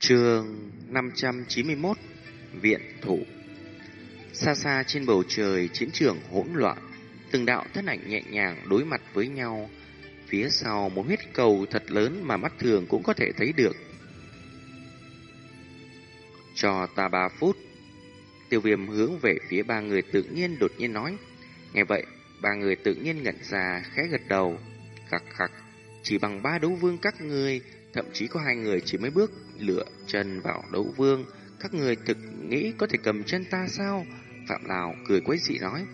Trường 591 Viện Thủ. Xa xa trên bầu trời, chiến trường hỗn loạn, Từng đạo thân ảnh nhẹ nhàng đối mặt với nhau. Phía sau, một huyết cầu thật lớn mà mắt thường cũng có thể thấy được. Cho ta ba phút. Tiêu viêm hướng về phía ba người tự nhiên đột nhiên nói. Nghe vậy, ba người tự nhiên ngẩn ra, khẽ gật đầu. Khắc khắc, Chỉ bằng ba đấu vương các người Thậm chí có hai người chỉ mới bước lựa chân vào đấu vương. Các người thực nghĩ có thể cầm chân ta sao? Phạm Lào cười quấy dị nói.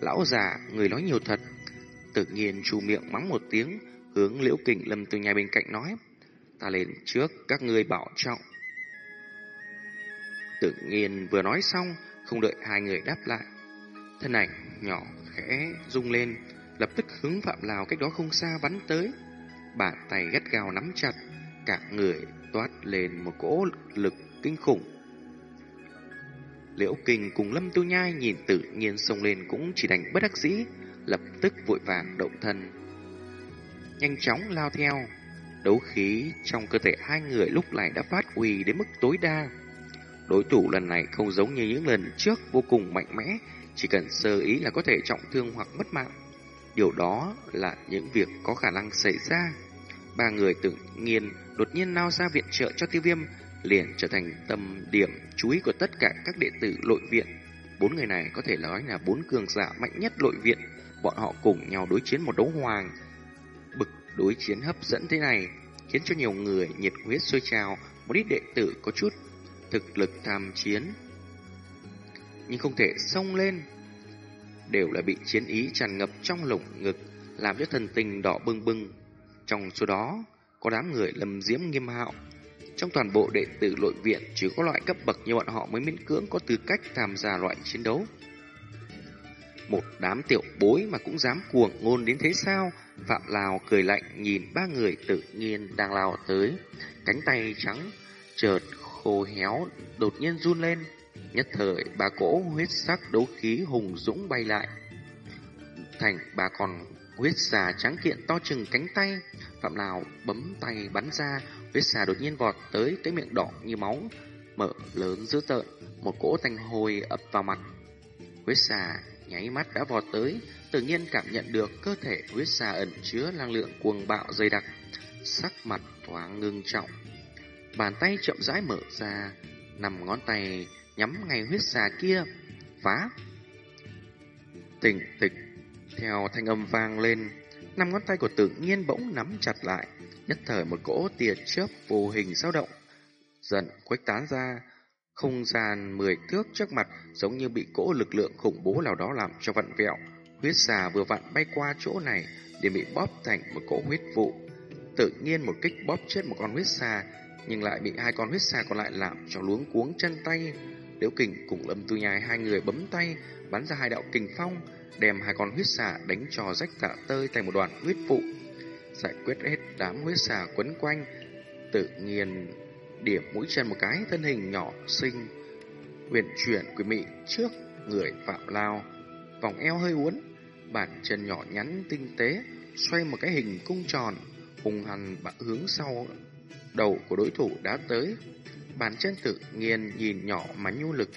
Lão già, người nói nhiều thật. Tự nhiên chu miệng mắng một tiếng, hướng liễu kình lâm từ nhà bên cạnh nói. Ta lên trước, các người bảo trọng. Tự nhiên vừa nói xong, không đợi hai người đáp lại. Thân ảnh nhỏ khẽ rung lên, lập tức hướng Phạm Lào cách đó không xa bắn tới. Bàn tay gắt gao nắm chặt, cả người toát lên một cỗ lực kinh khủng. Liễu Kinh cùng Lâm Tu Nhai nhìn tự nhiên xông lên cũng chỉ đành bất đắc dĩ, lập tức vội vàng động thân. Nhanh chóng lao theo, đấu khí trong cơ thể hai người lúc này đã phát uy đến mức tối đa. Đối thủ lần này không giống như những lần trước vô cùng mạnh mẽ, chỉ cần sơ ý là có thể trọng thương hoặc mất mạng. Điều đó là những việc có khả năng xảy ra. Ba người tự nhiên đột nhiên lao ra viện trợ cho tiêu viêm, liền trở thành tâm điểm chú ý của tất cả các đệ tử nội viện. Bốn người này có thể nói là bốn cường giả mạnh nhất nội viện, bọn họ cùng nhau đối chiến một đấu hoàng. Bực đối chiến hấp dẫn thế này, khiến cho nhiều người nhiệt huyết sôi trào, một ít đệ tử có chút thực lực tham chiến. Nhưng không thể xông lên, đều là bị chiến ý tràn ngập trong lồng ngực, làm cho thần tình đỏ bừng bừng. Trong số đó, có đám người lầm diễm nghiêm hạo. Trong toàn bộ đệ tử nội viện, chỉ có loại cấp bậc như bọn họ mới miễn cưỡng có tư cách tham gia loại chiến đấu. Một đám tiểu bối mà cũng dám cuồng ngôn đến thế sao? Phạm Lào cười lạnh nhìn ba người tự nhiên đang lao tới. Cánh tay trắng, chợt khô héo, đột nhiên run lên. Nhất thời, ba cỗ huyết sắc đấu khí hùng dũng bay lại. Thành ba con huyết xà trắng kiện to chừng cánh tay. Phạm Lào bấm tay bắn ra, huyết xà đột nhiên vọt tới cái miệng đỏ như máu, mở lớn dữ tợn, một cỗ tanh hôi ập vào mặt. Huyết xà nháy mắt đã vọt tới, tự nhiên cảm nhận được cơ thể huyết xà ẩn chứa năng lượng cuồng bạo dày đặc, sắc mặt thoáng ngưng trọng. Bàn tay chậm rãi mở ra, nằm ngón tay nhắm ngay huyết xà kia, phá. Tỉnh tịch, theo thanh âm vang lên, năm ngón tay của tự nhiên bỗng nắm chặt lại, nhất thời một cỗ tia chớp vô hình dao động, dần khuếch tán ra, không gian mười thước trước mặt giống như bị cỗ lực lượng khủng bố nào đó làm cho vặn vẹo. Huyết xà vừa vặn bay qua chỗ này để bị bóp thành một cỗ huyết vụ. Tự nhiên một kích bóp chết một con huyết xà, nhưng lại bị hai con huyết xà còn lại làm cho luống cuống chân tay. Liễu Kình cùng Lâm Tu Nhai hai người bấm tay, bắn ra hai đạo kình phong, đem hai con huyết xà đánh cho rách tạ tơi thành một đoàn huyết vụ. Giải quyết hết đám huyết xà quấn quanh, tự nhiên điểm mũi chân một cái thân hình nhỏ xinh, huyền chuyển quỷ mị trước người Phạm Lao, vòng eo hơi uốn, bàn chân nhỏ nhắn tinh tế, xoay một cái hình cung tròn, hùng hằn bạ hướng sau đầu của đối thủ đã tới. Bàn chân tự nhiên nhìn nhỏ mà nhu lực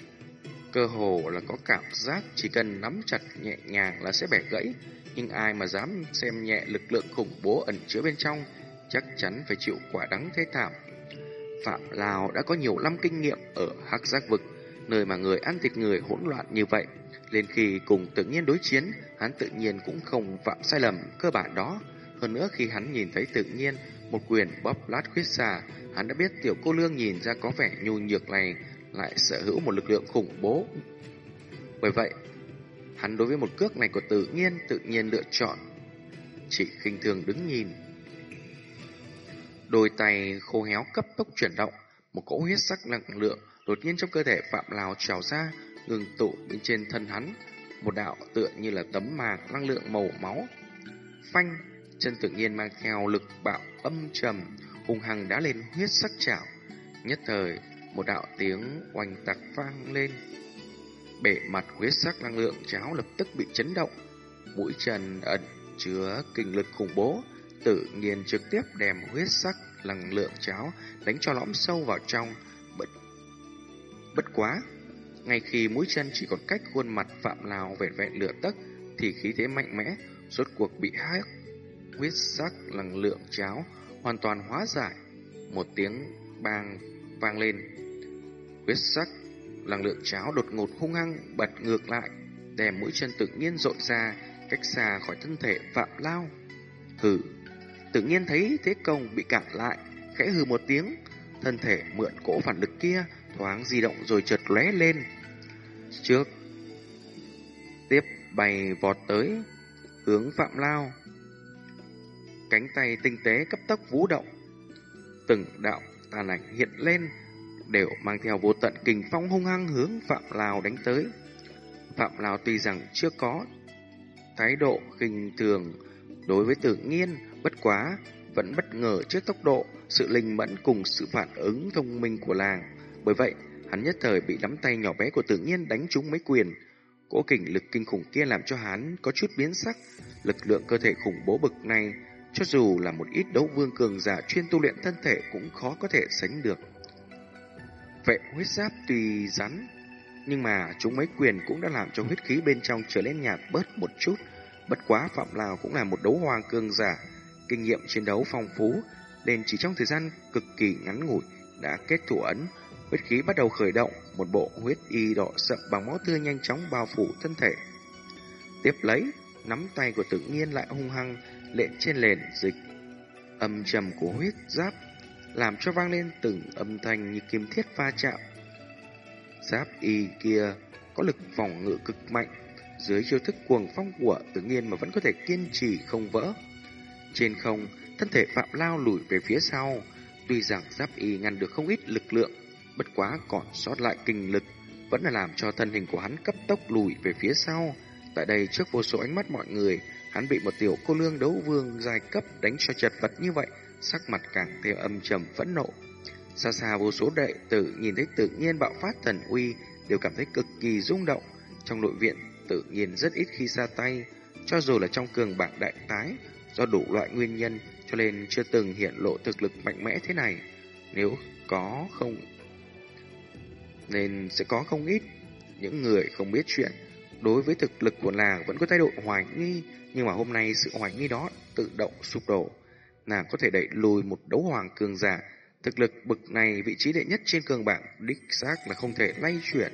Cơ hồ là có cảm giác chỉ cần nắm chặt nhẹ nhàng là sẽ bẻ gãy, nhưng ai mà dám xem nhẹ lực lượng khủng bố ẩn chứa bên trong, chắc chắn phải chịu quả đắng thế thảm. Phạm Lào đã có nhiều năm kinh nghiệm ở Hắc Giác Vực, nơi mà người ăn thịt người hỗn loạn như vậy. Lên khi cùng tự nhiên đối chiến, hắn tự nhiên cũng không phạm sai lầm cơ bản đó. Hơn nữa khi hắn nhìn thấy tự nhiên một quyền bóp lát khuyết xà, hắn đã biết tiểu cô lương nhìn ra có vẻ nhu nhược này lại sở hữu một lực lượng khủng bố. Bởi vậy, hắn đối với một cước này của tự nhiên tự nhiên lựa chọn chỉ khinh thường đứng nhìn. Đôi tay khô héo cấp tốc chuyển động, một cỗ huyết sắc năng lượng đột nhiên trong cơ thể Phạm Lào trào ra, ngừng tụ bên trên thân hắn, một đạo tựa như là tấm màng năng lượng màu máu. Phanh, chân tự nhiên mang theo lực bạo âm trầm, hung hăng đã lên huyết sắc chảo. Nhất thời, một đạo tiếng oanh tạc vang lên. Bể mặt huyết sắc năng lượng cháo lập tức bị chấn động. Mũi chân ẩn chứa kinh lực khủng bố, tự nhiên trực tiếp đem huyết sắc năng lượng cháo đánh cho lõm sâu vào trong. Bất, bất quá, ngay khi mũi chân chỉ còn cách khuôn mặt Phạm Lào vẹn vẹn lửa tấc, thì khí thế mạnh mẽ, rốt cuộc bị hắc huyết sắc năng lượng cháo hoàn toàn hóa giải. Một tiếng bang vang lên. Huyết sắc năng lượng cháo đột ngột hung hăng bật ngược lại, đè mũi chân tự nhiên rộn ra cách xa khỏi thân thể Phạm Lao. Hừ, tự nhiên thấy thế công bị cản lại, khẽ hừ một tiếng, thân thể mượn cỗ phản lực kia thoáng di động rồi chợt lóe lên. Trước tiếp bay vọt tới hướng Phạm Lao. Cánh tay tinh tế cấp tốc vũ động, từng đạo tàn ảnh hiện lên đều mang theo vô tận kình phong hung hăng hướng Phạm Lào đánh tới. Phạm Lào tuy rằng chưa có thái độ khinh thường đối với tự nhiên, bất quá, vẫn bất ngờ trước tốc độ, sự linh mẫn cùng sự phản ứng thông minh của làng. Bởi vậy, hắn nhất thời bị nắm tay nhỏ bé của tự nhiên đánh trúng mấy quyền. cỗ kình lực kinh khủng kia làm cho hắn có chút biến sắc, lực lượng cơ thể khủng bố bực này, cho dù là một ít đấu vương cường giả chuyên tu luyện thân thể cũng khó có thể sánh được. Vệ huyết giáp tuy rắn, nhưng mà chúng mấy quyền cũng đã làm cho huyết khí bên trong trở lên nhạt bớt một chút. Bất quá Phạm Lào cũng là một đấu hoàng cường giả, kinh nghiệm chiến đấu phong phú, nên chỉ trong thời gian cực kỳ ngắn ngủi đã kết thủ ấn, huyết khí bắt đầu khởi động, một bộ huyết y đỏ sậm bằng máu tươi nhanh chóng bao phủ thân thể. Tiếp lấy, nắm tay của tự nhiên lại hung hăng lện trên nền dịch âm trầm của huyết giáp làm cho vang lên từng âm thanh như kim thiết va chạm. Giáp y kia có lực phòng ngự cực mạnh, dưới chiêu thức cuồng phong của tự nhiên mà vẫn có thể kiên trì không vỡ. Trên không, thân thể Phạm Lao lùi về phía sau, tuy rằng giáp y ngăn được không ít lực lượng, bất quá còn sót lại kinh lực, vẫn là làm cho thân hình của hắn cấp tốc lùi về phía sau. Tại đây trước vô số ánh mắt mọi người, hắn bị một tiểu cô lương đấu vương giai cấp đánh cho chật vật như vậy, sắc mặt càng thêm âm trầm phẫn nộ. Xa xa vô số đệ tử nhìn thấy tự nhiên bạo phát thần uy đều cảm thấy cực kỳ rung động. Trong nội viện tự nhiên rất ít khi ra tay, cho dù là trong cường bảng đại tái, do đủ loại nguyên nhân cho nên chưa từng hiện lộ thực lực mạnh mẽ thế này. Nếu có không nên sẽ có không ít những người không biết chuyện đối với thực lực của nàng vẫn có thái độ hoài nghi, nhưng mà hôm nay sự hoài nghi đó tự động sụp đổ nàng có thể đẩy lùi một đấu hoàng cường giả. Thực lực bực này vị trí đệ nhất trên cường bảng đích xác là không thể lay chuyển.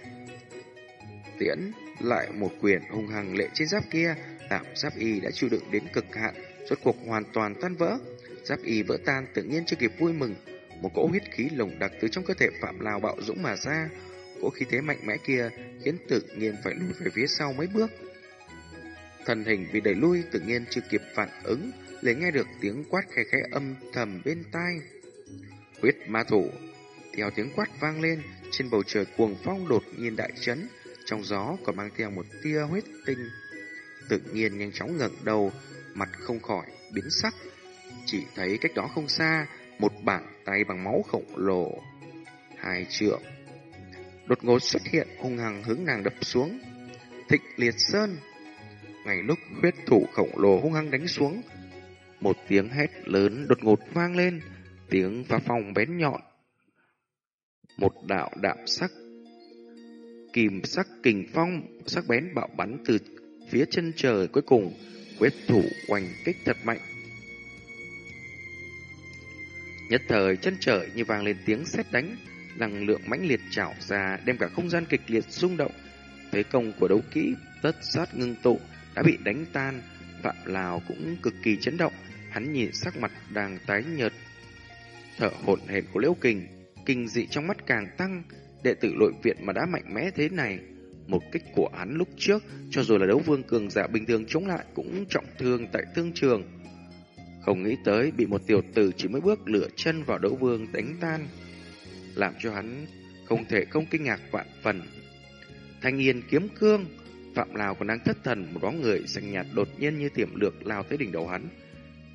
Tiễn lại một quyền hung hăng lệ trên giáp kia, tạm giáp y đã chịu đựng đến cực hạn, rốt cuộc hoàn toàn tan vỡ. Giáp y vỡ tan tự nhiên chưa kịp vui mừng, một cỗ huyết khí lồng đặc từ trong cơ thể Phạm Lào bạo dũng mà ra. Cỗ khí thế mạnh mẽ kia khiến tự nhiên phải lùi về phía sau mấy bước. Thần hình vì đẩy lui tự nhiên chưa kịp phản ứng, liền nghe được tiếng quát khẽ khẽ âm thầm bên tai. Huyết ma thủ, theo tiếng quát vang lên, trên bầu trời cuồng phong đột nhiên đại chấn, trong gió còn mang theo một tia huyết tinh. Tự nhiên nhanh chóng ngẩng đầu, mặt không khỏi biến sắc. Chỉ thấy cách đó không xa, một bàn tay bằng máu khổng lồ. Hai trượng. Đột ngột xuất hiện hung hăng hướng nàng đập xuống. Thịnh liệt sơn. Ngay lúc huyết thủ khổng lồ hung hăng đánh xuống, một tiếng hét lớn đột ngột vang lên, tiếng phá phong bén nhọn. Một đạo đạm sắc, kìm sắc kình phong, sắc bén bạo bắn từ phía chân trời cuối cùng, huyết thủ oanh kích thật mạnh. Nhất thời chân trời như vang lên tiếng sét đánh, năng lượng mãnh liệt trào ra đem cả không gian kịch liệt rung động. Thế công của đấu kỹ tất sát ngưng tụ đã bị đánh tan, Phạm Lào cũng cực kỳ chấn động, Hắn nhìn sắc mặt đang tái nhợt, thở hổn hển của Liễu Kình, kinh dị trong mắt càng tăng, đệ tử nội viện mà đã mạnh mẽ thế này, một kích của hắn lúc trước, cho dù là đấu vương cường giả bình thường chống lại cũng trọng thương tại thương trường. Không nghĩ tới bị một tiểu tử chỉ mới bước lửa chân vào đấu vương đánh tan, làm cho hắn không thể không kinh ngạc vạn phần. Thanh yên kiếm cương, Phạm Lào còn đang thất thần, một bóng người xanh nhạt đột nhiên như tiềm lược lao tới đỉnh đầu hắn.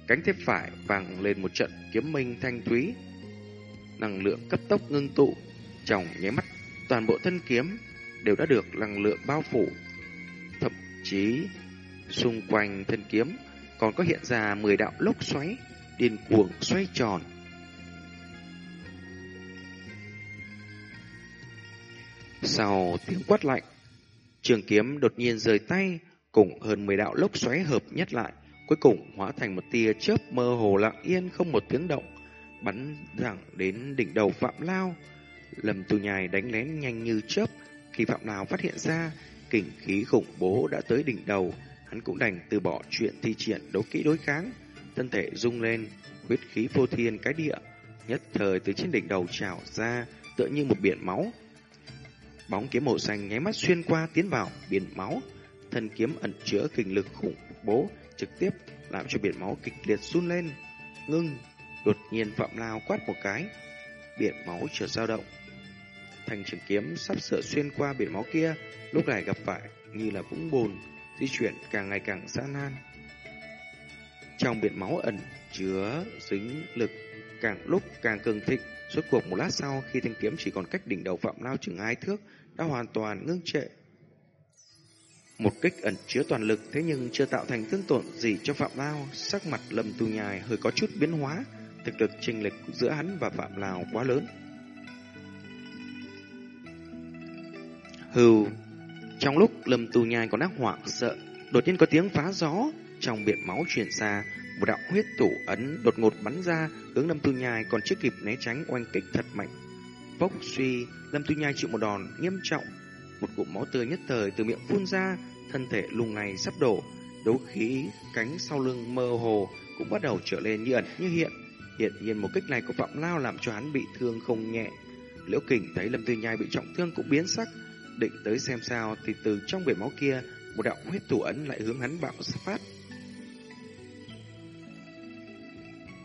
Cánh thép phải vàng lên một trận kiếm minh thanh thúy. Năng lượng cấp tốc ngưng tụ, trong nháy mắt toàn bộ thân kiếm đều đã được năng lượng bao phủ. Thậm chí xung quanh thân kiếm còn có hiện ra 10 đạo lốc xoáy điên cuồng xoay tròn. Sau tiếng quát lạnh, trường kiếm đột nhiên rời tay, cùng hơn 10 đạo lốc xoáy hợp nhất lại, cuối cùng hóa thành một tia chớp mơ hồ lặng yên không một tiếng động, bắn thẳng đến đỉnh đầu Phạm Lao. Lâm Tu Nhai đánh lén nhanh như chớp, khi Phạm Lao phát hiện ra, kình khí khủng bố đã tới đỉnh đầu, hắn cũng đành từ bỏ chuyện thi triển đấu kỹ đối kháng, thân thể rung lên, huyết khí vô thiên cái địa, nhất thời từ trên đỉnh đầu trào ra, tựa như một biển máu. Bóng kiếm màu xanh nháy mắt xuyên qua tiến vào biển máu, thân kiếm ẩn chứa kinh lực khủng bố, trực tiếp làm cho biển máu kịch liệt run lên. Ngưng, đột nhiên Phạm Lao quát một cái, biển máu chợt dao động. Thanh trường kiếm sắp sửa xuyên qua biển máu kia, lúc này gặp phải như là vũng bùn, di chuyển càng ngày càng gian nan. Trong biển máu ẩn chứa dính lực càng lúc càng cường thịnh, suốt cuộc một lát sau khi thanh kiếm chỉ còn cách đỉnh đầu Phạm Lao chừng hai thước, đã hoàn toàn ngưng trệ. Một kích ẩn chứa toàn lực thế nhưng chưa tạo thành thương tổn gì cho Phạm Lao, sắc mặt Lâm Tu Nhài hơi có chút biến hóa, thực lực chênh lệch giữa hắn và Phạm Lao quá lớn. Hừ, trong lúc Lâm Tu Nhai còn đang hoảng sợ, đột nhiên có tiếng phá gió, trong biển máu truyền ra, một đạo huyết tủ ấn đột ngột bắn ra, hướng Lâm tư Nhai còn chưa kịp né tránh oanh kích thật mạnh. vốc suy, Lâm tư Nhai chịu một đòn nghiêm trọng, một cụm máu tươi nhất thời từ miệng phun ra, thân thể lùng này sắp đổ, đấu khí cánh sau lưng mơ hồ cũng bắt đầu trở lên như ẩn như hiện. Hiện nhiên một kích này của Phạm Lao làm cho hắn bị thương không nhẹ. Liễu Kình thấy Lâm Tư Nhai bị trọng thương cũng biến sắc, định tới xem sao thì từ trong biển máu kia, một đạo huyết tụ ấn lại hướng hắn bạo phát.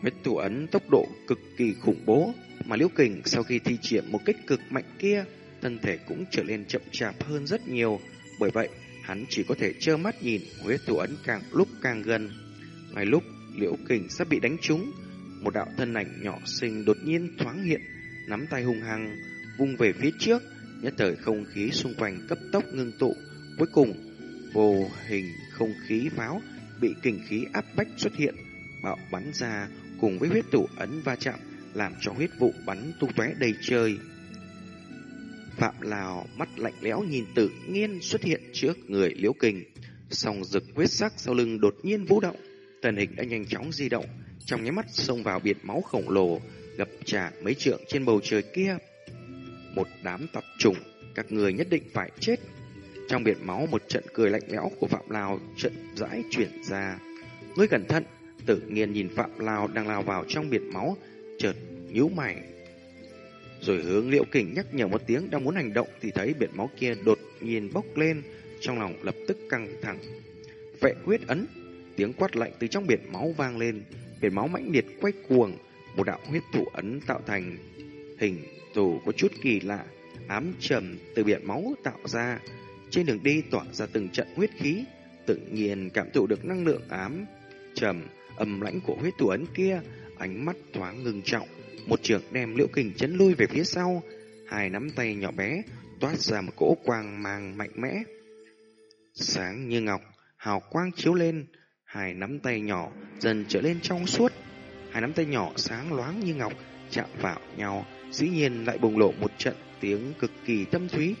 Huyết thủ ấn tốc độ cực kỳ khủng bố, mà Liễu Kình sau khi thi triển một kích cực mạnh kia, thân thể cũng trở nên chậm chạp hơn rất nhiều, bởi vậy hắn chỉ có thể trơ mắt nhìn huyết thủ ấn càng lúc càng gần. Ngay lúc Liễu Kình sắp bị đánh trúng, một đạo thân ảnh nhỏ xinh đột nhiên thoáng hiện, nắm tay hung hăng vung về phía trước, nhất thời không khí xung quanh cấp tốc ngưng tụ, cuối cùng vô hình không khí pháo bị kình khí áp bách xuất hiện, bạo bắn ra cùng với huyết tủ ấn va chạm, làm cho huyết vụ bắn tung tóe đầy trời. Phạm Lào mắt lạnh lẽo nhìn tự nhiên xuất hiện trước người Liễu Kình, song rực huyết sắc sau lưng đột nhiên vũ động, tần hình đã nhanh chóng di động, trong nháy mắt xông vào biển máu khổng lồ, gập trả mấy trượng trên bầu trời kia. Một đám tập trùng, các người nhất định phải chết. Trong biển máu một trận cười lạnh lẽo của Phạm Lào trận rãi chuyển ra. Ngươi cẩn thận, tự nhiên nhìn Phạm lao đang lao vào trong biển máu, chợt nhíu mày. Rồi hướng Liễu Kình nhắc nhở một tiếng đang muốn hành động thì thấy biển máu kia đột nhiên bốc lên, trong lòng lập tức căng thẳng. Vệ huyết ấn, tiếng quát lạnh từ trong biển máu vang lên, biển máu mãnh liệt quay cuồng, một đạo huyết thủ ấn tạo thành hình dù có chút kỳ lạ, ám trầm từ biển máu tạo ra, trên đường đi tỏa ra từng trận huyết khí, tự nhiên cảm thụ được năng lượng ám trầm âm lãnh của huyết tù ấn kia, ánh mắt thoáng ngưng trọng, một trường đem liễu kình chấn lui về phía sau, hai nắm tay nhỏ bé toát ra một cỗ quang mang mạnh mẽ. Sáng như ngọc, hào quang chiếu lên, hai nắm tay nhỏ dần trở lên trong suốt, hai nắm tay nhỏ sáng loáng như ngọc chạm vào nhau, dĩ nhiên lại bùng lộ một trận tiếng cực kỳ tâm thúy.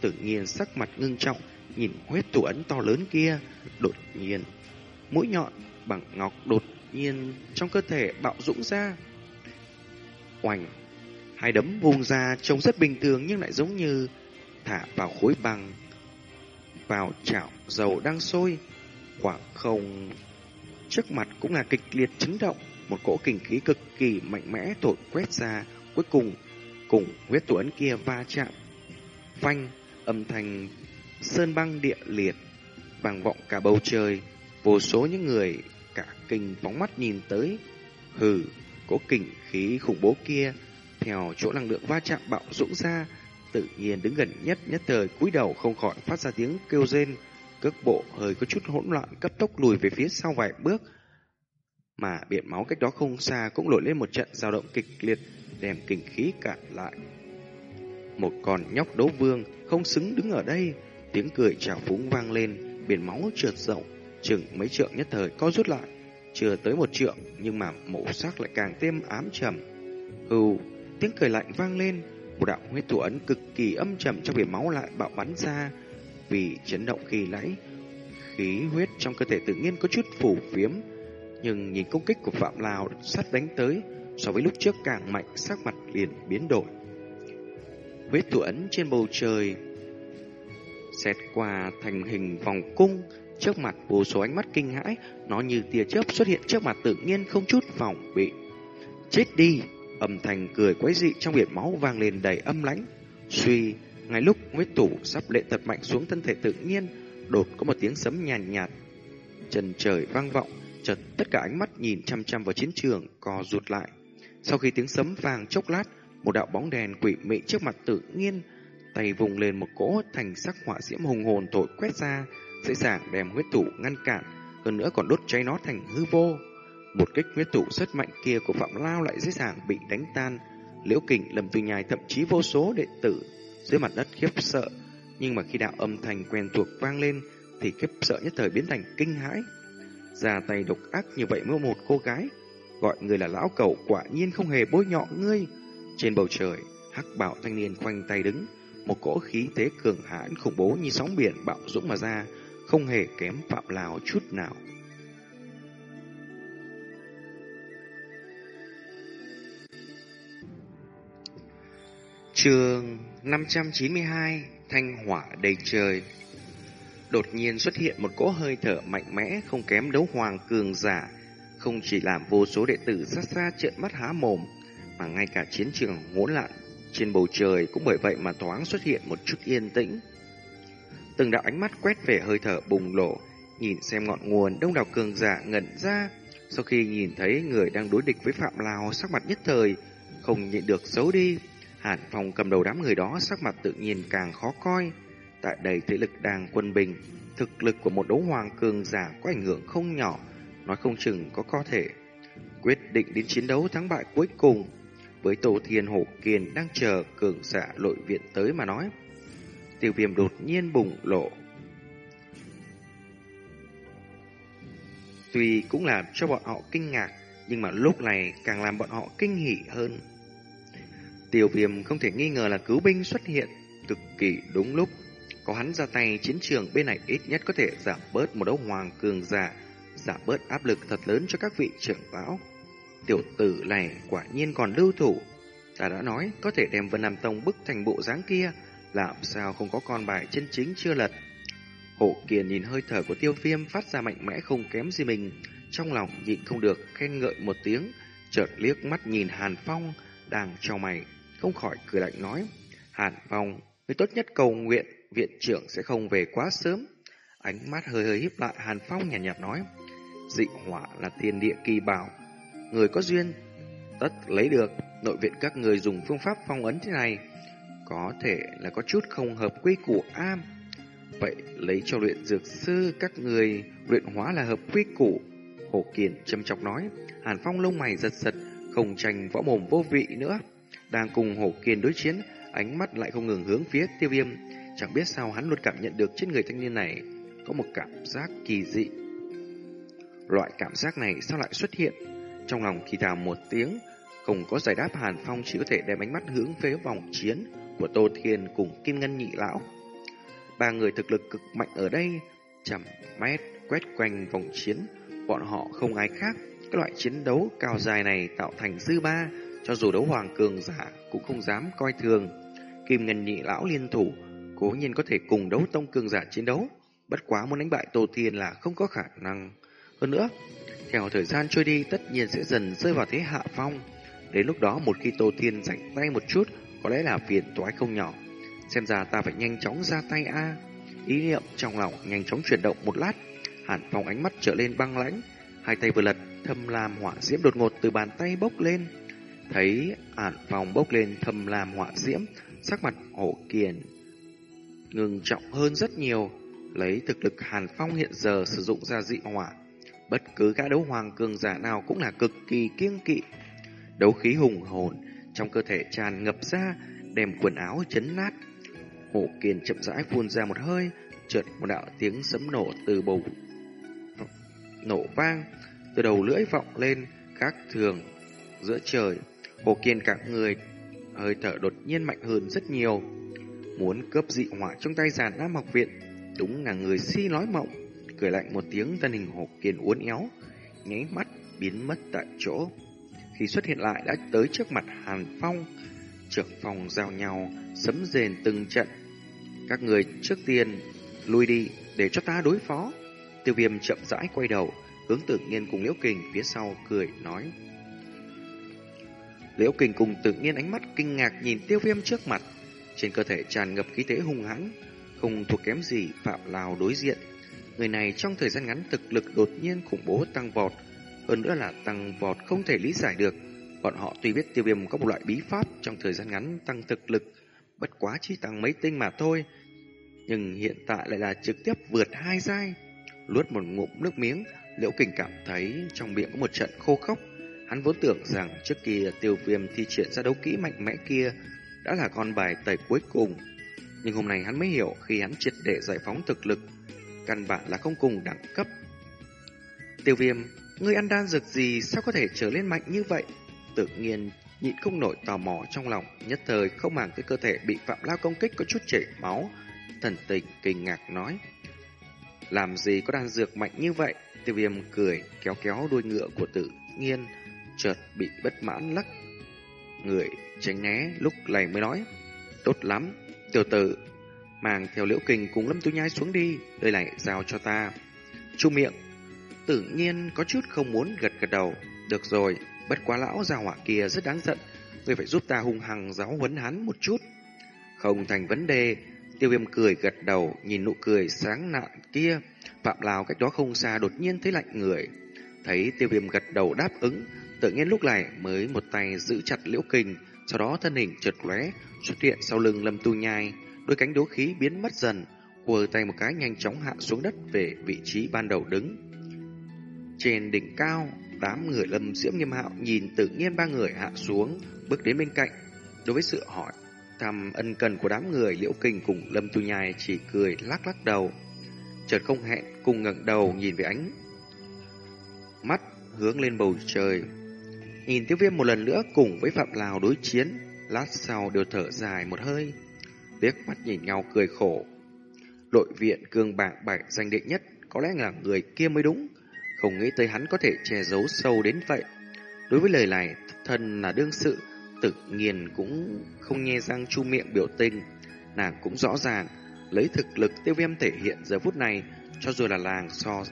Tự nhiên sắc mặt ngưng trọng, nhìn huyết thủ ấn to lớn kia, đột nhiên mũi nhọn bằng ngọc đột nhiên trong cơ thể bạo dũng ra. Oành, hai đấm vùng ra trông rất bình thường nhưng lại giống như thả vào khối băng vào chảo dầu đang sôi, khoảng không trước mặt cũng là kịch liệt chấn động, một cỗ kinh khí cực kỳ mạnh mẽ thổi quét ra, cuối cùng cùng huyết tuấn ấn kia va chạm. Phanh, âm thanh sơn băng địa liệt, vang vọng cả bầu trời, vô số những người kình phóng mắt nhìn tới. Hừ, cỗ kình khí khủng bố kia, theo chỗ năng lượng va chạm bạo dũng ra, tự nhiên đứng gần nhất nhất thời cúi đầu không khỏi phát ra tiếng kêu rên, cước bộ hơi có chút hỗn loạn cấp tốc lùi về phía sau vài bước. Mà biển máu cách đó không xa cũng nổi lên một trận dao động kịch liệt, đem kinh khí cạn lại. Một con nhóc đấu vương không xứng đứng ở đây, tiếng cười trào phúng vang lên, biển máu trượt rộng, chừng mấy trượng nhất thời co rút lại, chưa tới một trượng nhưng mà màu sắc lại càng thêm ám trầm. Hừ, tiếng cười lạnh vang lên, một đạo huyết thủ ấn cực kỳ âm trầm trong biển máu lại bạo bắn ra vì chấn động khi nãy khí huyết trong cơ thể tự nhiên có chút phủ phiếm nhưng nhìn công kích của Phạm Lào sắt đánh tới so với lúc trước càng mạnh sắc mặt liền biến đổi huyết thủ ấn trên bầu trời xẹt qua thành hình vòng cung trước mặt vô số ánh mắt kinh hãi nó như tia chớp xuất hiện trước mặt tự nhiên không chút phòng bị. Chết đi! Âm thanh cười quái dị trong biển máu vang lên đầy âm lãnh. Suy ngay lúc huyết tủ sắp lệ thật mạnh xuống thân thể tự nhiên đột có một tiếng sấm nhàn nhạt, nhạt trần trời vang vọng chợt tất cả ánh mắt nhìn chăm chăm vào chiến trường co rụt lại. Sau khi tiếng sấm vang chốc lát một đạo bóng đèn quỷ mị trước mặt tự nhiên tay vùng lên một cỗ thành sắc hỏa diễm hùng hồn thổi quét ra dễ dàng đem huyết thủ ngăn cản, hơn nữa còn đốt cháy nó thành hư vô. Một kích huyết thủ rất mạnh kia của phạm lao lại dễ dàng bị đánh tan. Liễu kình lầm từ nhài thậm chí vô số đệ tử. Dưới mặt đất khiếp sợ, nhưng mà khi đạo âm thanh quen thuộc vang lên thì khiếp sợ nhất thời biến thành kinh hãi. Ra tay độc ác như vậy mua một cô gái, gọi người là lão cẩu quả nhiên không hề bôi nhọ ngươi. Trên bầu trời, hắc bảo thanh niên khoanh tay đứng, một cỗ khí thế cường hãn khủng bố như sóng biển bạo dũng mà ra không hề kém phạm lào chút nào. Trường 592 Thanh hỏa đầy trời. Đột nhiên xuất hiện một cỗ hơi thở mạnh mẽ, không kém đấu hoàng cường giả. Không chỉ làm vô số đệ tử xa xa trợn mắt há mồm, Mà ngay cả chiến trường hỗn loạn trên bầu trời cũng bởi vậy mà thoáng xuất hiện một chút yên tĩnh. Từng đạo ánh mắt quét về hơi thở bùng lộ, Nhìn xem ngọn nguồn đông đảo cường giả ngẩn ra Sau khi nhìn thấy người đang đối địch với Phạm Lào sắc mặt nhất thời Không nhịn được xấu đi Hàn Phong cầm đầu đám người đó sắc mặt tự nhiên càng khó coi. Tại đây thế lực đang quân bình, thực lực của một đấu hoàng cường giả có ảnh hưởng không nhỏ, nói không chừng có có thể quyết định đến chiến đấu thắng bại cuối cùng. Với Tổ Thiên Hổ Kiền đang chờ cường giả lội viện tới mà nói. Tiêu viêm đột nhiên bùng lộ. Tuy cũng làm cho bọn họ kinh ngạc, nhưng mà lúc này càng làm bọn họ kinh hỉ hơn. Tiêu viêm không thể nghi ngờ là cứu binh xuất hiện cực kỳ đúng lúc. Có hắn ra tay chiến trường bên này ít nhất có thể giảm bớt một đấu hoàng cường giả, giảm bớt áp lực thật lớn cho các vị trưởng lão. Tiểu tử này quả nhiên còn lưu thủ. Ta đã nói có thể đem Vân Nam Tông bức thành bộ dáng kia, làm sao không có con bài chân chính chưa lật. Hộ Kiền nhìn hơi thở của tiêu viêm phát ra mạnh mẽ không kém gì mình, trong lòng nhịn không được khen ngợi một tiếng, chợt liếc mắt nhìn Hàn Phong đang cho mày không khỏi cười lạnh nói, Hàn Phong, người tốt nhất cầu nguyện, viện trưởng sẽ không về quá sớm. Ánh mắt hơi hơi híp lại, Hàn Phong nhàn nhạt, nhạt nói, dị hỏa là tiền địa kỳ bảo, người có duyên, tất lấy được, nội viện các người dùng phương pháp phong ấn thế này, có thể là có chút không hợp quy củ am. Vậy lấy cho luyện dược sư các người luyện hóa là hợp quy củ. Hồ Kiền châm chọc nói, Hàn Phong lông mày giật giật, không tranh võ mồm vô vị nữa. Đang cùng hổ Kiền đối chiến, ánh mắt lại không ngừng hướng phía tiêu viêm. Chẳng biết sao hắn luôn cảm nhận được trên người thanh niên này có một cảm giác kỳ dị. Loại cảm giác này sao lại xuất hiện? Trong lòng khi thào một tiếng, không có giải đáp Hàn Phong chỉ có thể đem ánh mắt hướng phía vòng chiến của Tô Thiên cùng Kim Ngân Nhị Lão. Ba người thực lực cực mạnh ở đây, chầm mét quét quanh vòng chiến, bọn họ không ai khác. Các loại chiến đấu cao dài này tạo thành dư ba, cho dù đấu hoàng cường giả cũng không dám coi thường. Kim Ngân nhị lão liên thủ, cố nhiên có thể cùng đấu tông cường giả chiến đấu. Bất quá muốn đánh bại Tô Thiên là không có khả năng. Hơn nữa, theo thời gian trôi đi tất nhiên sẽ dần rơi vào thế hạ phong. Đến lúc đó một khi Tô Thiên rảnh tay một chút, có lẽ là phiền toái không nhỏ. Xem ra ta phải nhanh chóng ra tay a. Ý niệm trong lòng nhanh chóng chuyển động một lát, Hàn Phong ánh mắt trở lên băng lãnh, hai tay vừa lật, thâm lam hỏa diễm đột ngột từ bàn tay bốc lên, Thấy hàn phong bốc lên thâm lam hỏa diễm, sắc mặt hổ kiền ngừng trọng hơn rất nhiều, lấy thực lực Hàn Phong hiện giờ sử dụng ra dị hỏa. Bất cứ gã đấu hoàng cường giả nào cũng là cực kỳ kiêng kỵ. Đấu khí hùng hồn trong cơ thể tràn ngập ra, đem quần áo chấn nát. Hổ kiền chậm rãi phun ra một hơi, chợt một đạo tiếng sấm nổ từ bầu nổ vang, từ đầu lưỡi vọng lên khác thường giữa trời Hồ kiền cả người hơi thở đột nhiên mạnh hơn rất nhiều. Muốn cướp dị hỏa trong tay giàn Nam học viện, đúng là người si nói mộng. Cười lạnh một tiếng thân hình hồ kiền uốn éo, nháy mắt biến mất tại chỗ. Khi xuất hiện lại đã tới trước mặt Hàn Phong, trưởng phòng giao nhau, sấm rền từng trận. Các người trước tiên lui đi để cho ta đối phó. Tiêu viêm chậm rãi quay đầu, hướng tự nhiên cùng Liễu Kình phía sau cười nói. Liễu Kình cùng tự nhiên ánh mắt kinh ngạc nhìn tiêu viêm trước mặt, trên cơ thể tràn ngập khí thế hung hãn, không thuộc kém gì Phạm Lào đối diện. Người này trong thời gian ngắn thực lực đột nhiên khủng bố tăng vọt, hơn nữa là tăng vọt không thể lý giải được. Bọn họ tuy biết tiêu viêm có một loại bí pháp trong thời gian ngắn tăng thực lực, bất quá chỉ tăng mấy tinh mà thôi, nhưng hiện tại lại là trực tiếp vượt hai giai. Luốt một ngụm nước miếng, Liễu Kình cảm thấy trong miệng có một trận khô khốc. Hắn vốn tưởng rằng trước kia tiêu viêm thi triển ra đấu kỹ mạnh mẽ kia đã là con bài tẩy cuối cùng. Nhưng hôm nay hắn mới hiểu khi hắn triệt để giải phóng thực lực, căn bản là không cùng đẳng cấp. Tiêu viêm, ngươi ăn đan dược gì sao có thể trở lên mạnh như vậy? Tự nhiên nhịn không nổi tò mò trong lòng, nhất thời không màng tới cơ thể bị Phạm Lao công kích có chút chảy máu. Thần tình kinh ngạc nói, làm gì có đan dược mạnh như vậy? Tiêu viêm cười kéo kéo đuôi ngựa của tự nhiên, chợt bị bất mãn lắc. Người tránh né lúc này mới nói, tốt lắm, tiểu tử, mang theo liễu kình cùng lâm tu nhai xuống đi, đây này giao cho ta. Chu miệng, tự nhiên có chút không muốn gật gật đầu, được rồi, bất quá lão già họa kia rất đáng giận, người phải giúp ta hung hăng giáo huấn hắn một chút. Không thành vấn đề, tiêu viêm cười gật đầu, nhìn nụ cười sáng nạn kia, Phạm Lào cách đó không xa đột nhiên thấy lạnh người. Thấy tiêu viêm gật đầu đáp ứng, tự nhiên lúc này mới một tay giữ chặt liễu kình, sau đó thân hình chợt lóe xuất hiện sau lưng lâm tu nhai, đôi cánh đố khí biến mất dần, quờ tay một cái nhanh chóng hạ xuống đất về vị trí ban đầu đứng. Trên đỉnh cao, đám người lâm diễm nghiêm hạo nhìn tự nhiên ba người hạ xuống, bước đến bên cạnh. Đối với sự hỏi thăm ân cần của đám người liễu kinh cùng lâm tu nhai chỉ cười lắc lắc đầu chợt không hẹn cùng ngẩng đầu nhìn về ánh mắt hướng lên bầu trời. Nhìn tiêu viêm một lần nữa cùng với Phạm Lào đối chiến, lát sau đều thở dài một hơi, liếc mắt nhìn nhau cười khổ. Đội viện cương bạc bạch danh đệ nhất có lẽ là người kia mới đúng, không nghĩ tới hắn có thể che giấu sâu đến vậy. Đối với lời này, thân là đương sự, tự nhiên cũng không nghe răng chu miệng biểu tình, nàng cũng rõ ràng Lấy thực lực tiêu viêm thể hiện giờ phút này, cho dù là làng so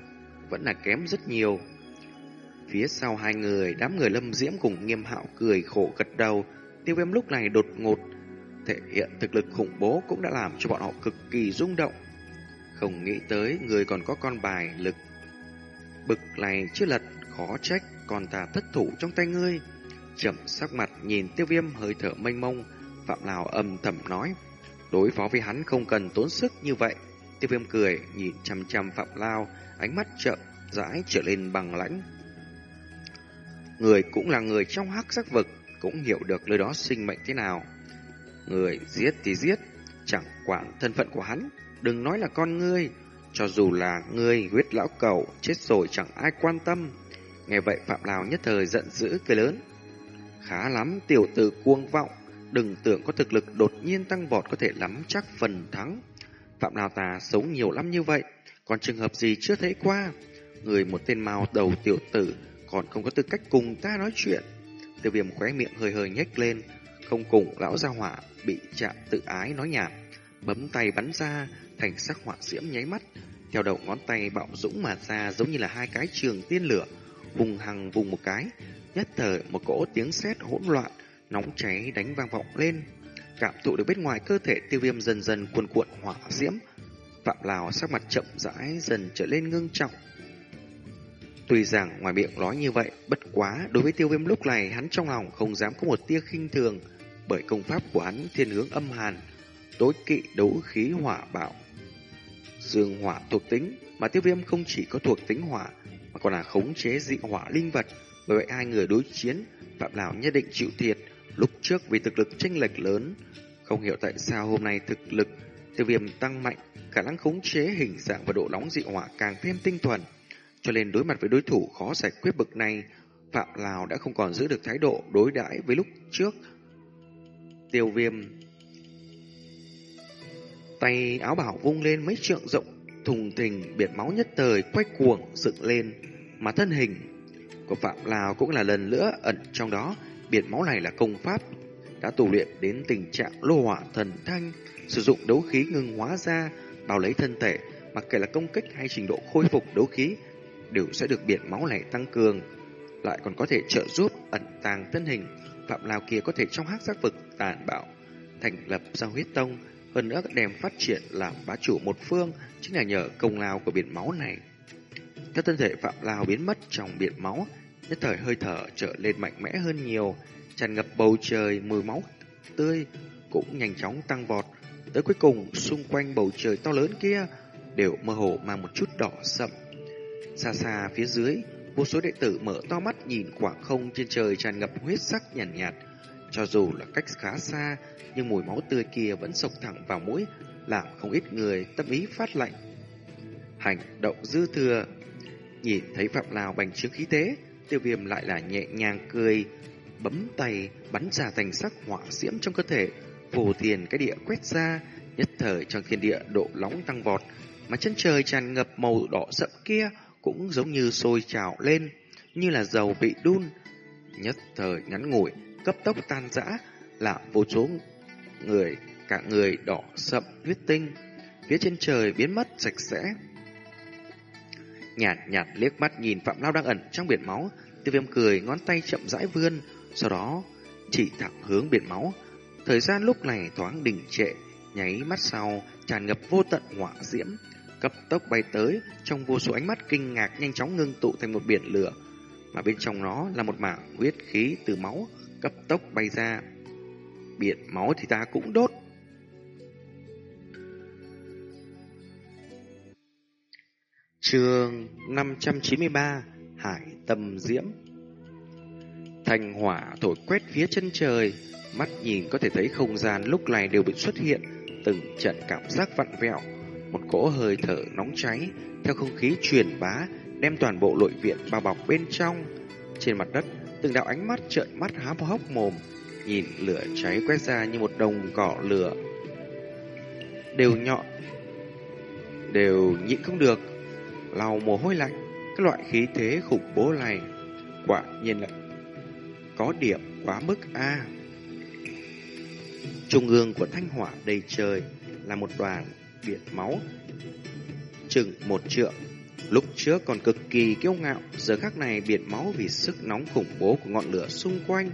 vẫn là kém rất nhiều. Phía sau hai người, đám người lâm diễm cùng nghiêm hạo cười khổ gật đầu. Tiêu viêm lúc này đột ngột, thể hiện thực lực khủng bố cũng đã làm cho bọn họ cực kỳ rung động. Không nghĩ tới người còn có con bài lực. Bực này chưa lật, khó trách, còn ta thất thủ trong tay ngươi. Chậm sắc mặt nhìn tiêu viêm hơi thở mênh mông, Phạm Lào âm thầm nói. Đối phó với hắn không cần tốn sức như vậy. Tiêu viêm cười, nhìn chăm chăm Phạm Lao, ánh mắt chậm, rãi trở lên bằng lãnh. Người cũng là người trong hắc sắc vực, cũng hiểu được lời đó sinh mệnh thế nào. Người giết thì giết, chẳng quản thân phận của hắn, đừng nói là con ngươi. Cho dù là ngươi huyết lão cầu, chết rồi chẳng ai quan tâm. Nghe vậy Phạm Lào nhất thời giận dữ cười lớn. Khá lắm tiểu tử cuồng vọng, Đừng tưởng có thực lực đột nhiên tăng vọt có thể lắm chắc phần thắng. Phạm Lao Tà sống nhiều lắm như vậy, còn trường hợp gì chưa thấy qua. Người một tên mao đầu tiểu tử còn không có tư cách cùng ta nói chuyện. Tiêu viêm khóe miệng hơi hơi nhếch lên, không cùng lão gia hỏa bị chạm tự ái nói nhảm. Bấm tay bắn ra, thành sắc hỏa diễm nháy mắt, theo đầu ngón tay bạo dũng mà ra giống như là hai cái trường tiên lửa, hùng hằng vùng một cái, nhất thời một cỗ tiếng sét hỗn loạn nóng cháy đánh vang vọng lên, cảm thụ được bên ngoài cơ thể tiêu viêm dần dần cuồn cuộn hỏa diễm. Phạm Lào sắc mặt chậm rãi dần trở lên ngưng trọng. Tuy rằng ngoài miệng nói như vậy, bất quá đối với tiêu viêm lúc này hắn trong lòng không dám có một tia khinh thường, bởi công pháp của hắn thiên hướng âm hàn, tối kỵ đấu khí hỏa bạo. Dương hỏa thuộc tính, mà tiêu viêm không chỉ có thuộc tính hỏa, mà còn là khống chế dị hỏa linh vật, bởi vậy hai người đối chiến, Phạm Lào nhất định chịu thiệt, Lúc trước vì thực lực chênh lệch lớn, không hiểu tại sao hôm nay thực lực tiêu viêm tăng mạnh, khả năng khống chế hình dạng và độ nóng dị hỏa càng thêm tinh thuần. Cho nên đối mặt với đối thủ khó giải quyết bực này, Phạm Lào đã không còn giữ được thái độ đối đãi với lúc trước. tiêu viêm. Tay áo bảo vung lên mấy trượng rộng, thùng thình biển máu nhất thời quay cuồng dựng lên, mà thân hình của Phạm Lào cũng là lần nữa ẩn trong đó. Biển máu này là công pháp đã tù luyện đến tình trạng lô hỏa thần thanh, sử dụng đấu khí ngưng hóa ra, bao lấy thân thể, mặc kệ là công kích hay trình độ khôi phục đấu khí, đều sẽ được biển máu này tăng cường, lại còn có thể trợ giúp ẩn tàng thân hình. Phạm Lào kia có thể trong hắc giác vực tàn bạo, thành lập ra huyết tông, hơn nữa đem phát triển làm bá chủ một phương chính là nhờ công lao của biển máu này. Theo thân thể Phạm lao biến mất trong biển máu, nhất thời hơi thở trở lên mạnh mẽ hơn nhiều, tràn ngập bầu trời mùi máu tươi cũng nhanh chóng tăng vọt. Tới cuối cùng, xung quanh bầu trời to lớn kia đều mơ hồ mang một chút đỏ sậm. Xa xa phía dưới, vô số đệ tử mở to mắt nhìn khoảng không trên trời tràn ngập huyết sắc nhàn nhạt, nhạt. Cho dù là cách khá xa, nhưng mùi máu tươi kia vẫn sộc thẳng vào mũi, làm không ít người tâm ý phát lạnh. Hành động dư thừa, nhìn thấy Phạm Lào bành trướng khí thế, tiêu viêm lại là nhẹ nhàng cười, bấm tay bắn ra thành sắc hỏa diễm trong cơ thể, phù thiền cái địa quét ra, nhất thời trong thiên địa độ nóng tăng vọt, mà chân trời tràn ngập màu đỏ sậm kia cũng giống như sôi trào lên, như là dầu bị đun, nhất thời ngắn ngủi, cấp tốc tan rã, làm vô số người, cả người đỏ sậm huyết tinh, phía trên trời biến mất sạch sẽ. Nhạt nhạt liếc mắt nhìn Phạm Lao đang ẩn trong biển máu, tiêu viêm cười ngón tay chậm rãi vươn, sau đó chỉ thẳng hướng biển máu. Thời gian lúc này thoáng đình trệ, nháy mắt sau tràn ngập vô tận hỏa diễm, cấp tốc bay tới, trong vô số ánh mắt kinh ngạc nhanh chóng ngưng tụ thành một biển lửa, mà bên trong nó là một mảng huyết khí từ máu cấp tốc bay ra. Biển máu thì ta cũng đốt. Trường 593 Hải Tâm Diễm Thành hỏa thổi quét phía chân trời, mắt nhìn có thể thấy không gian lúc này đều bị xuất hiện từng trận cảm giác vặn vẹo, một cỗ hơi thở nóng cháy theo không khí truyền bá đem toàn bộ nội viện bao bọc bên trong. Trên mặt đất, từng đạo ánh mắt trợn mắt há hốc mồm, nhìn lửa cháy quét ra như một đồng cỏ lửa. Đều nhọn, đều nhịn không được, lau mồ hôi lạnh, cái loại khí thế khủng bố này quả nhiên là có điểm quá mức A. Trung ương của thanh hỏa đầy trời là một đoàn biển máu chừng một trượng. Lúc trước còn cực kỳ kiêu ngạo, giờ khắc này biệt máu vì sức nóng khủng bố của ngọn lửa xung quanh,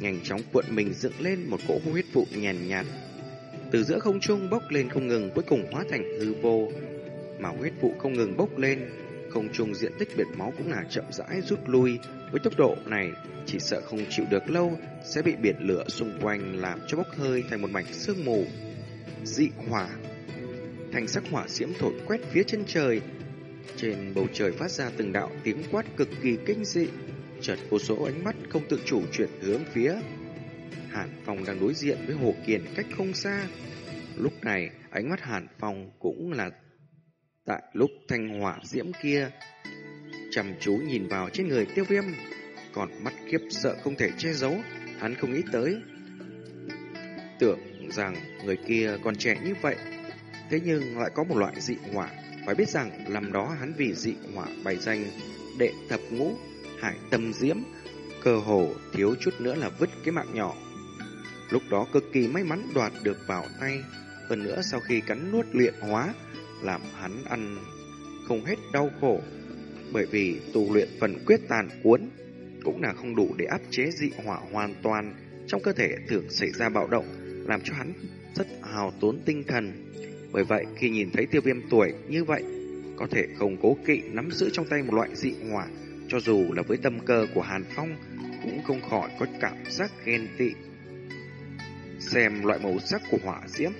nhanh chóng cuộn mình dựng lên một cỗ huyết vụ nhàn nhạt, nhạt. Từ giữa không trung bốc lên không ngừng cuối cùng hóa thành hư vô, mà huyết vụ không ngừng bốc lên, không trung diện tích biệt máu cũng là chậm rãi rút lui, với tốc độ này chỉ sợ không chịu được lâu sẽ bị biển lửa xung quanh làm cho bốc hơi thành một mảnh sương mù. Dị hỏa Thành sắc hỏa diễm thổi quét phía chân trời trên bầu trời phát ra từng đạo tiếng quát cực kỳ kinh dị. Chợt vô số ánh mắt không tự chủ chuyển hướng phía Hàn Phong đang đối diện với Hồ Kiền cách không xa. Lúc này, ánh mắt Hàn Phong cũng là Tại lúc thanh hỏa diễm kia chăm chú nhìn vào trên người tiêu viêm, Còn mắt khiếp sợ không thể che giấu. Hắn không nghĩ tới Tưởng rằng người kia còn trẻ như vậy, Thế nhưng lại có một loại dị hỏa phải biết rằng làm đó hắn vì dị hỏa bày danh Đệ thập ngũ Hải tâm diễm, Cơ hồ thiếu chút nữa là vứt cái mạng nhỏ. Lúc đó cực kỳ may mắn đoạt được vào tay, Hơn nữa sau khi cắn nuốt luyện hóa, Làm hắn ăn không hết đau khổ, Bởi vì tu luyện phần quyết tàn cuốn Cũng là không đủ để áp chế dị hỏa hoàn toàn Trong cơ thể thường xảy ra bạo động, Làm cho hắn rất hào tốn tinh thần bởi vậy, khi nhìn thấy tiêu viêm tuổi như vậy, có thể không cố kỵ nắm giữ trong tay một loại dị hỏa, cho dù là với tâm cơ của Hàn Phong, cũng không khỏi có cảm giác ghen tị. Xem loại màu sắc của hỏa diễm,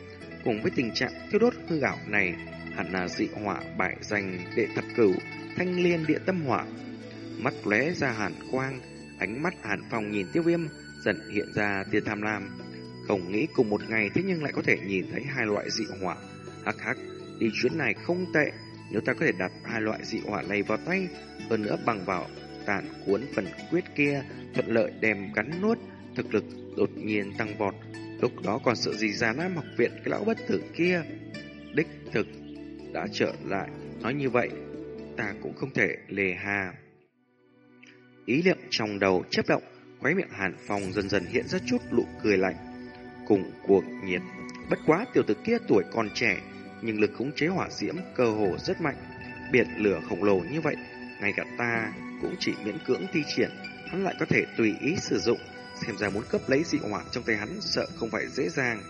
cùng với tình trạng thiêu đốt hư ảo này, hẳn là dị hỏa bại danh đệ thập cửu, thanh liên địa tâm hỏa. Mắt lóe ra hàn quang, ánh mắt Hàn Phong nhìn tiêu viêm, dần hiện ra tia tham lam. Không nghĩ cùng một ngày thế nhưng lại có thể nhìn thấy hai loại dị hỏa Hắc hắc, đi chuyến này không tệ, nếu ta có thể đặt hai loại dị hỏa này vào tay, hơn nữa bằng vào tàn cuốn phần quyết kia, thuận lợi đem cắn nuốt, thực lực đột nhiên tăng vọt, Lúc đó còn sợ gì già nam học viện cái lão bất tử kia. Đích thực đã trở lại. Nói như vậy, ta cũng không thể lề hà. Ý niệm trong đầu chấp động, khóe miệng Hàn Phong dần dần hiện ra chút nụ cười lạnh, cùng cuồng nhiệt. Bất quá tiểu tử kia tuổi còn trẻ, nhưng lực khống chế hỏa diễm cơ hồ rất mạnh. Biệt lửa khổng lồ như vậy, ngay cả ta cũng chỉ miễn cưỡng thi triển, hắn lại có thể tùy ý sử dụng, xem ra muốn cấp lấy dị hỏa trong tay hắn sợ không phải dễ dàng.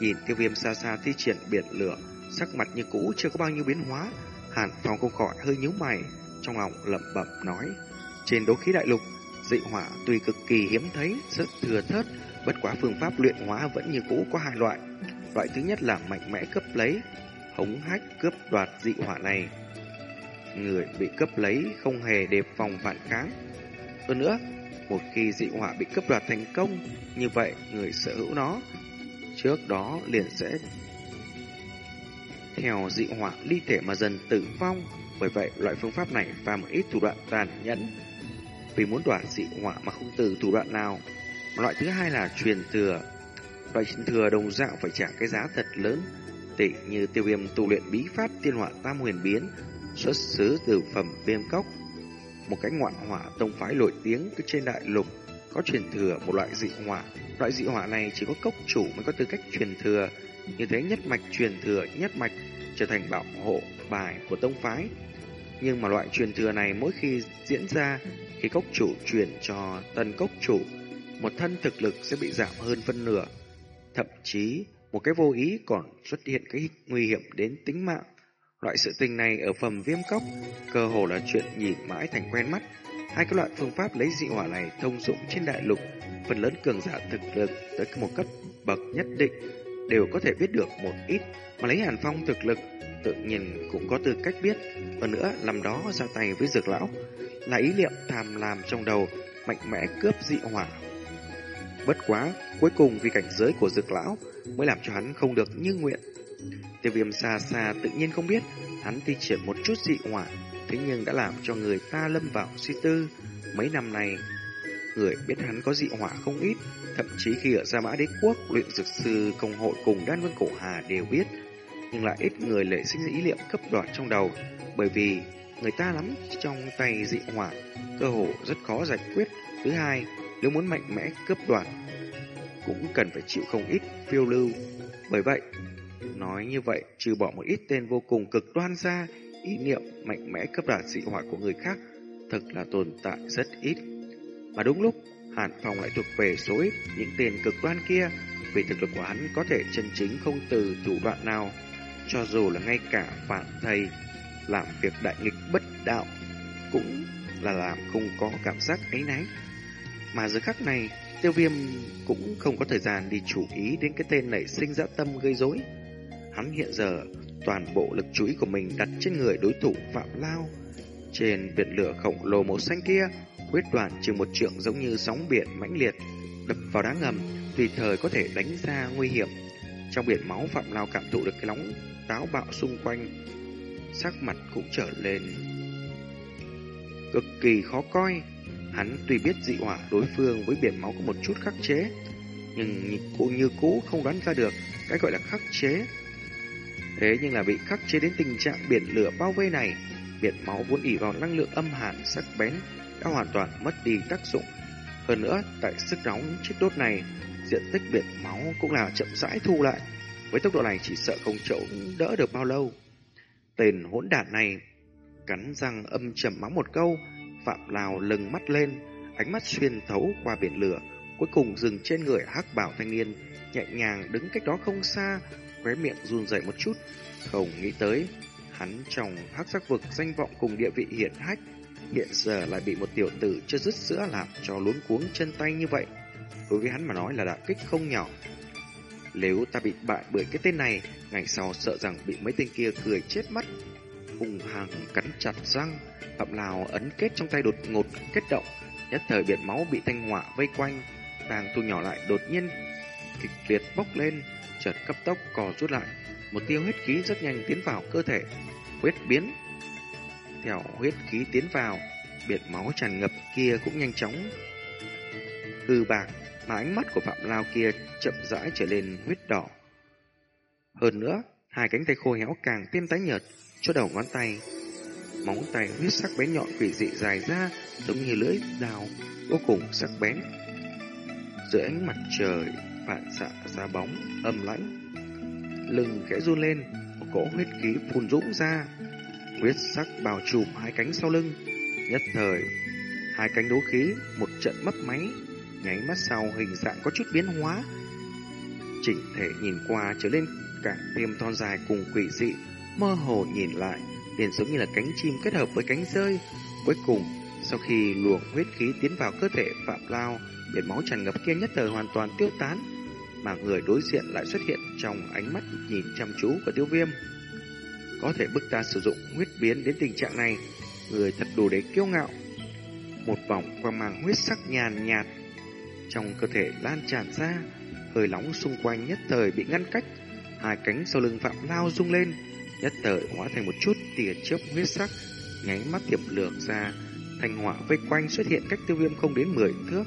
Nhìn tiêu viêm xa xa thi triển biệt lửa, sắc mặt như cũ chưa có bao nhiêu biến hóa, Hàn Phong không khỏi hơi nhíu mày, trong lòng lẩm bẩm nói: trên đấu khí đại lục, dị hỏa tuy cực kỳ hiếm thấy, rất thừa thớt, bất quá phương pháp luyện hóa vẫn như cũ có hai loại. Loại thứ nhất là mạnh mẽ cấp lấy, hống hách cướp đoạt dị hỏa này. Người bị cấp lấy không hề đề phòng phản kháng. Hơn nữa, một khi dị hỏa bị cấp đoạt thành công, như vậy người sở hữu nó trước đó liền sẽ theo dị hỏa ly thể mà dần tử vong. Bởi vậy, loại phương pháp này và một ít thủ đoạn tàn nhẫn vì muốn đoạt dị hỏa mà không từ thủ đoạn nào. Loại thứ hai là truyền thừa. Loại truyền thừa đồng dạng phải trả cái giá thật lớn, tỷ như tiêu viêm tu luyện bí pháp tiên hỏa tam huyền biến, xuất xứ từ phẩm viêm cốc. Một cái ngoạn hỏa tông phái nổi tiếng trên đại lục có truyền thừa một loại dị hỏa. Loại dị hỏa này chỉ có cốc chủ mới có tư cách truyền thừa, như thế nhất mạch truyền thừa nhất mạch trở thành bảo hộ bài của tông phái. Nhưng mà loại truyền thừa này mỗi khi diễn ra khi cốc chủ truyền cho tân cốc chủ, một thân thực lực sẽ bị giảm hơn phân nửa. Thậm chí, một cái vô ý còn xuất hiện cái nguy hiểm đến tính mạng. Loại sự tình này ở phẩm viêm cốc, cơ hồ là chuyện nhìn mãi thành quen mắt. Hai cái loại phương pháp lấy dị hỏa này thông dụng trên đại lục, phần lớn cường giả thực lực tới một cấp bậc nhất định đều có thể biết được một ít, mà lấy Hàn Phong thực lực tự nhiên cũng có tư cách biết. Hơn nữa, làm đó ra tay với dược lão là ý niệm tham lam trong đầu, mạnh mẽ cướp dị hỏa. Bất quá, cuối cùng vì cảnh giới của dược lão mới làm cho hắn không được như nguyện. Tiêu viêm xa xa tự nhiên không biết hắn thi triển một chút dị hỏa, thế nhưng đã làm cho người ta lâm vào suy tư. Mấy năm này, người biết hắn có dị hỏa không ít, thậm chí khi ở Gia Mã Đế Quốc, luyện dược sư công hội cùng Đan Vân Cổ Hà đều biết, nhưng lại ít người lệ sinh ý niệm cấp đoạt trong đầu, bởi vì người ta lắm trong tay dị hỏa, cơ hồ rất khó giải quyết. Thứ hai, nếu muốn mạnh mẽ cướp đoạt, cũng cần phải chịu không ít phiêu lưu. Bởi vậy, nói như vậy, trừ bỏ một ít tên vô cùng cực đoan ra, ý niệm mạnh mẽ cướp đoạt dị hỏa của người khác thật là tồn tại rất ít. Mà đúng lúc, Hàn Phong lại thuộc về số ít những tên cực đoan kia, vì thực lực của hắn có thể chân chính không từ thủ đoạn nào, cho dù là ngay cả phản thầy làm việc đại nghịch bất đạo cũng là làm không có cảm giác ấy náy. Mà giờ khắc này, tiêu viêm cũng không có thời gian đi chú ý đến cái tên nảy sinh dã tâm gây rối. Hắn hiện giờ toàn bộ lực chú ý của mình đặt trên người đối thủ Phạm Lao. Trên biển lửa khổng lồ màu xanh kia, huyết đoàn chừng một trượng giống như sóng biển mãnh liệt, đập vào đá ngầm, tùy thời có thể đánh ra nguy hiểm. Trong biển máu Phạm Lao cảm thụ được cái nóng táo bạo xung quanh, sắc mặt cũng trở lên cực kỳ khó coi. Hắn tuy biết dị hỏa đối phương với biển máu có một chút khắc chế, nhưng cô như cũ không đoán ra được cái gọi là khắc chế. Thế nhưng là bị khắc chế đến tình trạng biển lửa bao vây này, biển máu vốn ỉ vào năng lượng âm hàn sắc bén đã hoàn toàn mất đi tác dụng. Hơn nữa, tại sức nóng chiếc đốt này, diện tích biển máu cũng là chậm rãi thu lại. Với tốc độ này chỉ sợ không chậu đỡ được bao lâu. Tên hỗn đản này cắn răng âm trầm mắng một câu, Phạm Lào lừng mắt lên, ánh mắt xuyên thấu qua biển lửa, cuối cùng dừng trên người hắc bảo thanh niên, nhẹ nhàng đứng cách đó không xa, khóe miệng run rẩy một chút, không nghĩ tới hắn trong hắc sắc vực danh vọng cùng địa vị hiển hách, hiện giờ lại bị một tiểu tử chưa dứt sữa làm cho luống cuống chân tay như vậy. Đối với hắn mà nói là đả kích không nhỏ. Nếu ta bị bại bởi cái tên này, ngày sau sợ rằng bị mấy tên kia cười chết mất. Hùng hàng cắn chặt răng, Phạm Lào ấn kết trong tay đột ngột kết động, nhất thời biển máu bị thanh hỏa vây quanh, đang thu nhỏ lại đột nhiên kịch liệt bốc lên, chợt cấp tốc cò rút lại, một tiêu huyết khí rất nhanh tiến vào cơ thể, huyết biến. Theo huyết khí tiến vào, biển máu tràn ngập kia cũng nhanh chóng hư bạc, mà ánh mắt của Phạm Lao kia chậm rãi trở lên huyết đỏ. Hơn nữa, hai cánh tay khô héo càng thêm tái nhợt, chỗ đầu ngón tay. Móng tay huyết sắc bén nhọn quỷ dị dài ra, giống như lưỡi dao, vô cùng sắc bén. Dưới ánh mặt trời, phản xạ ra bóng, âm lãnh. Lưng khẽ run lên, một cỗ huyết khí phun dũng ra. Huyết sắc bao trùm hai cánh sau lưng. Nhất thời, hai cánh đấu khí, một trận mất máy, nháy mắt sau hình dạng có chút biến hóa. Chỉnh thể nhìn qua trở lên càng tiêm thon dài cùng quỷ dị, mơ hồ nhìn lại, liền giống như là cánh chim kết hợp với cánh rơi. Cuối cùng, sau khi luồng huyết khí tiến vào cơ thể Phạm Lao, biển máu tràn ngập kia nhất thời hoàn toàn tiêu tán, mà người đối diện lại xuất hiện trong ánh mắt nhìn chăm chú của tiêu viêm. Có thể bức ta sử dụng huyết biến đến tình trạng này, người thật đủ để kiêu ngạo. Một vòng quang mang huyết sắc nhàn nhạt trong cơ thể lan tràn ra, hơi nóng xung quanh nhất thời bị ngăn cách, hai cánh sau lưng Phạm Lao rung lên, nhất thời hóa thành một chút tia chớp huyết sắc, nháy mắt tiệm lược ra, thanh hỏa vây quanh xuất hiện cách tiêu viêm không đến 10 thước.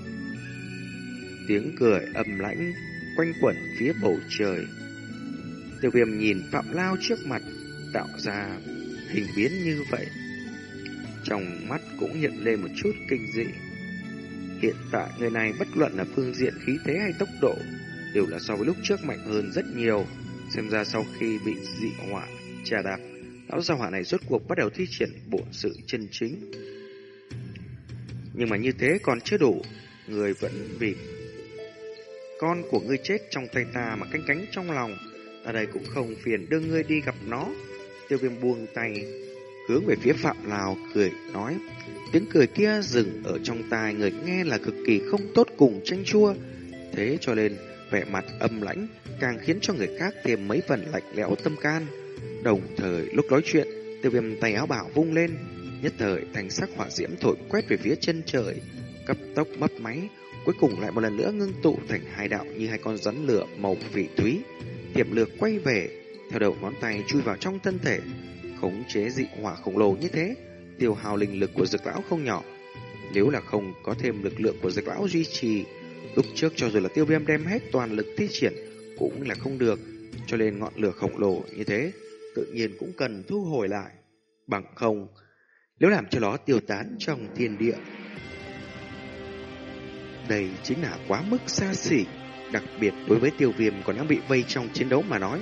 Tiếng cười ầm lãnh quanh quẩn phía bầu trời. Tiêu viêm nhìn Phạm Lao trước mặt, tạo ra hình biến như vậy. Trong mắt cũng hiện lên một chút kinh dị. Hiện tại người này bất luận là phương diện khí thế hay tốc độ đều là so với lúc trước mạnh hơn rất nhiều. Xem ra sau khi bị dị hỏa trà đạp, lão gia hỏa này rốt cuộc bắt đầu thi triển bộ sự chân chính. Nhưng mà như thế còn chưa đủ, người vẫn vì con của ngươi chết trong tay ta mà canh cánh trong lòng. Ta đây cũng không phiền đưa ngươi đi gặp nó. Tiêu viêm buông tay, hướng về phía Phạm Lào cười nói. Tiếng cười kia dừng ở trong tai người nghe là cực kỳ không tốt cùng tranh chua. Thế cho nên vẻ mặt âm lãnh càng khiến cho người khác thêm mấy phần lạnh lẽo tâm can. Đồng thời lúc nói chuyện, tiêu viêm tay áo bảo vung lên, nhất thời thành sắc hỏa diễm thổi quét về phía chân trời, cấp tốc mấp máy, cuối cùng lại một lần nữa ngưng tụ thành hai đạo như hai con rắn lửa màu vị thúy, tiềm lược quay về, theo đầu ngón tay chui vào trong thân thể, khống chế dị hỏa khổng lồ như thế, tiêu hào linh lực của dược lão không nhỏ. Nếu là không có thêm lực lượng của dược lão duy trì, lúc trước cho dù là tiêu viêm đem hết toàn lực thi triển cũng là không được, cho nên ngọn lửa khổng lồ như thế tự nhiên cũng cần thu hồi lại. Bằng không, nếu làm cho nó tiêu tán trong thiên địa. Đây chính là quá mức xa xỉ, đặc biệt đối với tiêu viêm còn đang bị vây trong chiến đấu mà nói.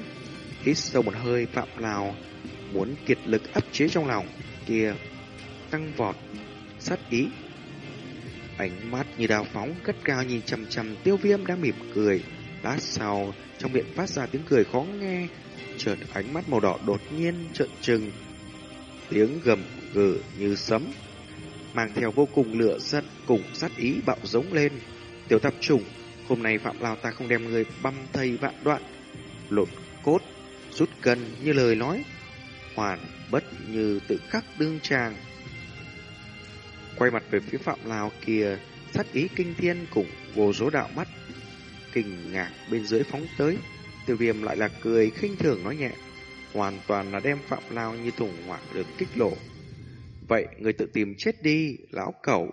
Hít sâu một hơi phạm lào, muốn kiệt lực áp chế trong lòng, kia tăng vọt, sát ý. Ánh mắt như đào phóng cất cao nhìn chằm chằm tiêu viêm đang mỉm cười. Lát sau, trong miệng phát ra tiếng cười khó nghe, chợt ánh mắt màu đỏ đột nhiên trợn trừng. Tiếng gầm gừ như sấm, mang theo vô cùng lửa giận cùng sát ý bạo giống lên. Tiểu tạp trùng, hôm nay Phạm lao ta không đem người băm thây vạn đoạn, lột cốt, rút cân như lời nói, hoàn bất như tự khắc đương tràng. Quay mặt về phía Phạm Lào kia, sát ý kinh thiên cùng vô số đạo mắt, kinh ngạc bên dưới phóng tới. Tiêu viêm lại là cười khinh thường nói nhẹ, hoàn toàn là đem Phạm Lao như thùng hoảng được kích lộ. Vậy người tự tìm chết đi, lão cẩu.